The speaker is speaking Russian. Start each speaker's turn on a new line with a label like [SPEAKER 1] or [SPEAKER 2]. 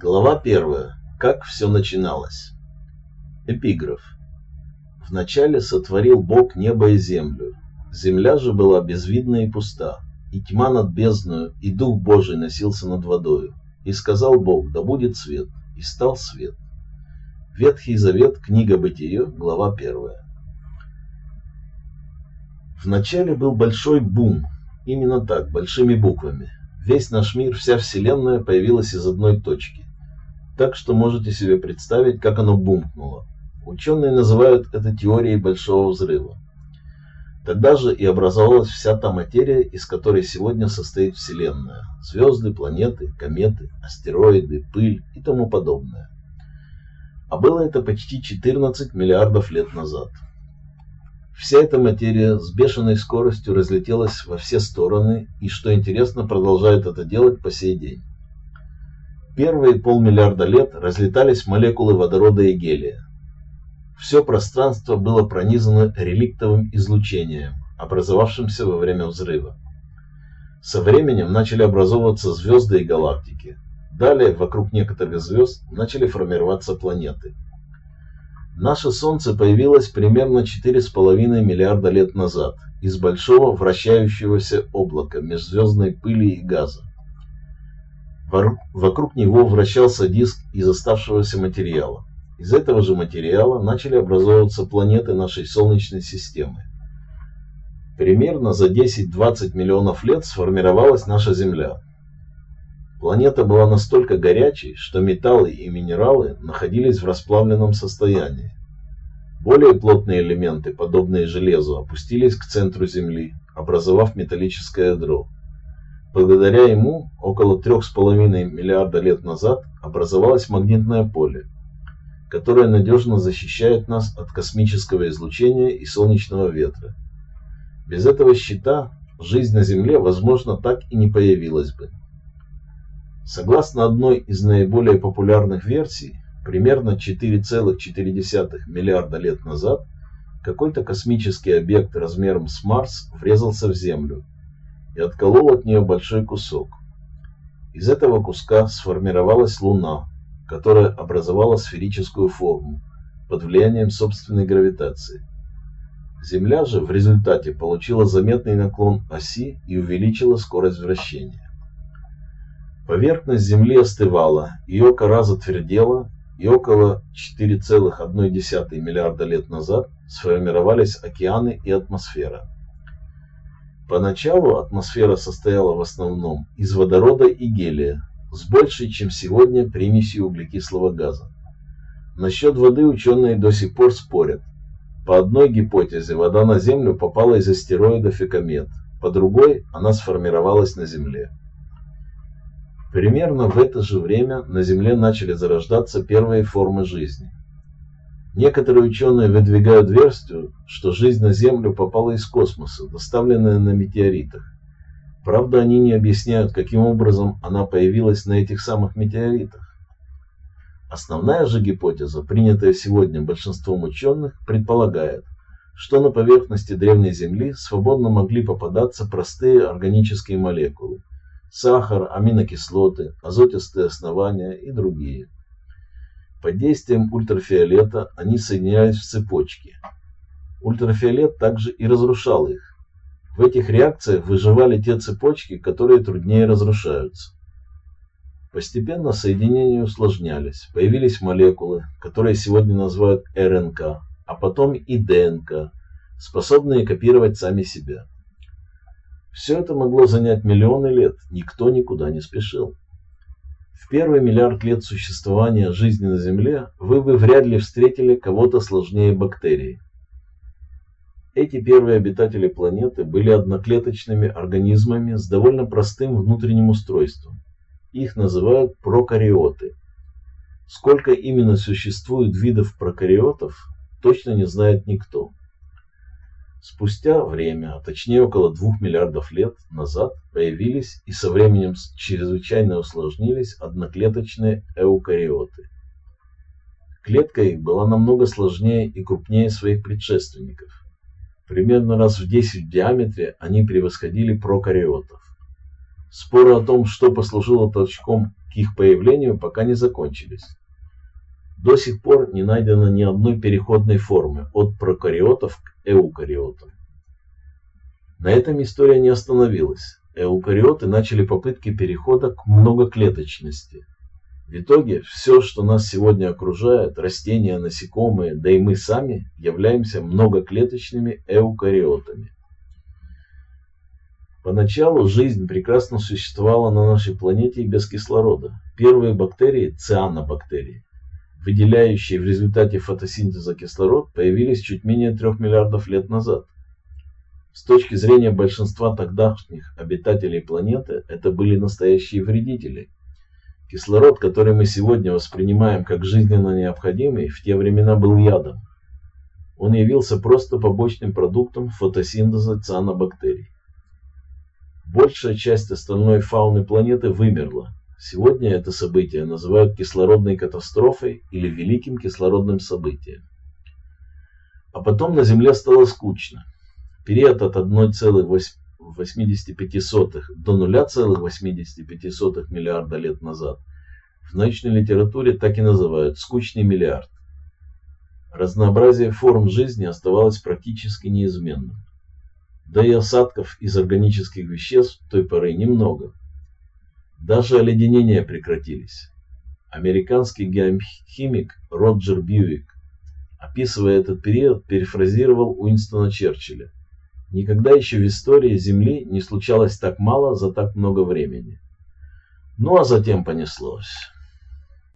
[SPEAKER 1] Глава первая. Как все начиналось. Эпиграф. Вначале сотворил Бог небо и землю. Земля же была безвидна и пуста, и тьма над бездною, и Дух Божий носился над водою. И сказал Бог, да будет свет, и стал свет. Ветхий Завет, книга Бытие, глава первая. Вначале был большой бум, именно так, большими буквами. Весь наш мир, вся Вселенная появилась из одной точки. Так что можете себе представить, как оно бумкнуло. Ученые называют это теорией Большого Взрыва. Тогда же и образовалась вся та материя, из которой сегодня состоит Вселенная. Звезды, планеты, кометы, астероиды, пыль и тому подобное. А было это почти 14 миллиардов лет назад. Вся эта материя с бешеной скоростью разлетелась во все стороны и, что интересно, продолжает это делать по сей день. Первые полмиллиарда лет разлетались молекулы водорода и гелия. Все пространство было пронизано реликтовым излучением, образовавшимся во время взрыва. Со временем начали образовываться звезды и галактики. Далее вокруг некоторых звезд начали формироваться планеты – Наше Солнце появилось примерно 4,5 миллиарда лет назад из большого вращающегося облака межзвездной пыли и газа. Вокруг него вращался диск из оставшегося материала. Из этого же материала начали образовываться планеты нашей Солнечной системы. Примерно за 10-20 миллионов лет сформировалась наша Земля. Планета была настолько горячей, что металлы и минералы находились в расплавленном состоянии. Более плотные элементы, подобные железу, опустились к центру Земли, образовав металлическое ядро. Благодаря ему около 3,5 миллиарда лет назад образовалось магнитное поле, которое надежно защищает нас от космического излучения и солнечного ветра. Без этого щита жизнь на Земле, возможно, так и не появилась бы. Согласно одной из наиболее популярных версий, примерно 4,4 миллиарда лет назад какой-то космический объект размером с Марс врезался в Землю и отколол от нее большой кусок. Из этого куска сформировалась Луна, которая образовала сферическую форму под влиянием собственной гравитации. Земля же в результате получила заметный наклон оси и увеличила скорость вращения. Поверхность Земли остывала, ее кора затвердела, и около 4,1 миллиарда лет назад сформировались океаны и атмосфера. Поначалу атмосфера состояла в основном из водорода и гелия, с большей, чем сегодня, примесью углекислого газа. Насчет воды ученые до сих пор спорят. По одной гипотезе вода на Землю попала из астероидов и комет, по другой она сформировалась на Земле. Примерно в это же время на Земле начали зарождаться первые формы жизни. Некоторые ученые выдвигают версию, что жизнь на Землю попала из космоса, доставленная на метеоритах. Правда, они не объясняют, каким образом она появилась на этих самых метеоритах. Основная же гипотеза, принятая сегодня большинством ученых, предполагает, что на поверхности древней Земли свободно могли попадаться простые органические молекулы, сахар, аминокислоты, азотистые основания и другие. Под действием ультрафиолета они соединялись в цепочки. Ультрафиолет также и разрушал их. В этих реакциях выживали те цепочки, которые труднее разрушаются. Постепенно соединения усложнялись, появились молекулы, которые сегодня называют РНК, а потом и ДНК, способные копировать сами себя. Все это могло занять миллионы лет, никто никуда не спешил. В первый миллиард лет существования жизни на Земле вы бы вряд ли встретили кого-то сложнее бактерий. Эти первые обитатели планеты были одноклеточными организмами с довольно простым внутренним устройством. Их называют прокариоты. Сколько именно существует видов прокариотов, точно не знает никто. Спустя время, а точнее около двух миллиардов лет назад, появились и со временем чрезвычайно усложнились одноклеточные эукариоты. Клетка их была намного сложнее и крупнее своих предшественников. Примерно раз в 10 в диаметре они превосходили прокариотов. Споры о том, что послужило толчком к их появлению пока не закончились. До сих пор не найдено ни одной переходной формы от прокариотов к эукариотам. На этом история не остановилась. Эукариоты начали попытки перехода к многоклеточности. В итоге все, что нас сегодня окружает, растения, насекомые, да и мы сами, являемся многоклеточными эукариотами. Поначалу жизнь прекрасно существовала на нашей планете и без кислорода. Первые бактерии, цианобактерии, выделяющие в результате фотосинтеза кислород, появились чуть менее трех миллиардов лет назад. С точки зрения большинства тогдашних обитателей планеты, это были настоящие вредители. Кислород, который мы сегодня воспринимаем как жизненно необходимый, в те времена был ядом. Он явился просто побочным продуктом фотосинтеза цианобактерий. Большая часть остальной фауны планеты вымерла. Сегодня это событие называют кислородной катастрофой или великим кислородным событием. А потом на Земле стало скучно. Период от 1,85 до 0,85 миллиарда лет назад в научной литературе так и называют «скучный миллиард». Разнообразие форм жизни оставалось практически неизменным. Да и осадков из органических веществ той поры немного. Даже оледенения прекратились. Американский геохимик Роджер Бьюик, описывая этот период, перефразировал Уинстона Черчилля. Никогда еще в истории Земли не случалось так мало за так много времени. Ну а затем понеслось.